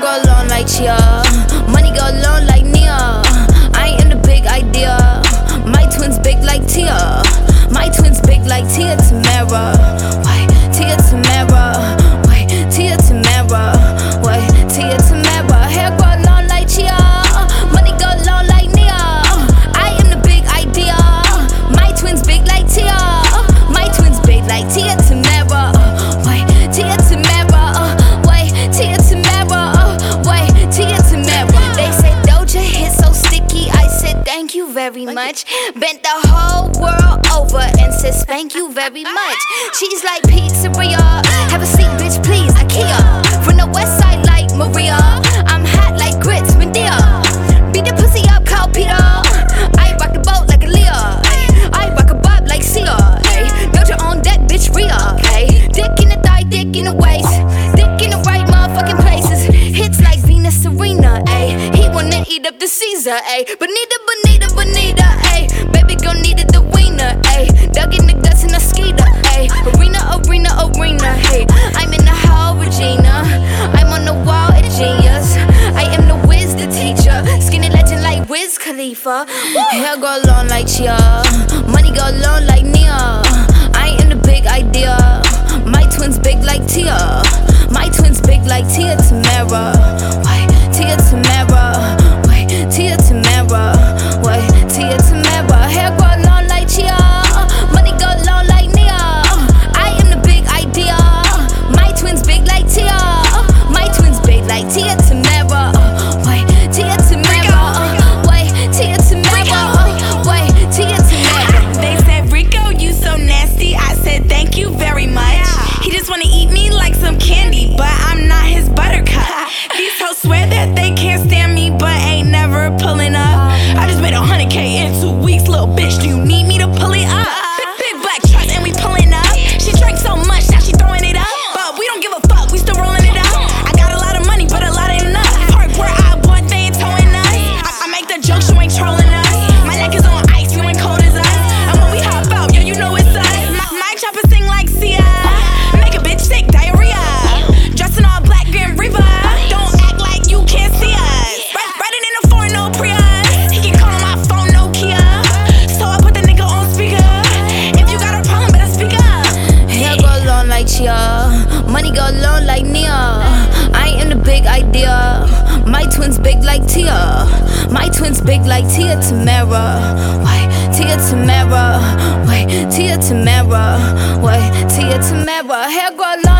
girl go long like chia. Money go long. very much. Bent the whole world over and says Thank you very much. She's like pizza, we all Have a seat, bitch, please. IKEA. Weezer, ayy. Bonita, bonita, bonita, ayy. Baby girl needed the wiener, ayy. Dug in the guts in a skeeter, ayy. Arena, arena, arena, hey. I'm in the hall, Regina. I'm on the wall, a genius. I am the whiz, the teacher. Skinny legend like Wiz Khalifa. Hair go long like Chia. Money go long like Nia. some candy, but I'm not his buttercup. These hoes swear that they can't stand me, but ain't never pulling up. big like Tia Tamera. Wait, Tia Tamera. Wait, Tia Tamera. Wait, Tia Tamera. Hair grow long.